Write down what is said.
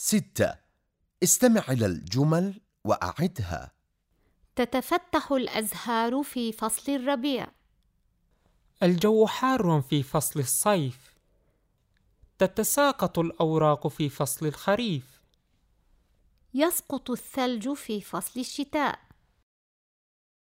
ستة. استمع إلى الجمل وأعدها. تتفتح الأزهار في فصل الربيع. الجو حار في فصل الصيف. تتساقط الأوراق في فصل الخريف. يسقط الثلج في فصل الشتاء.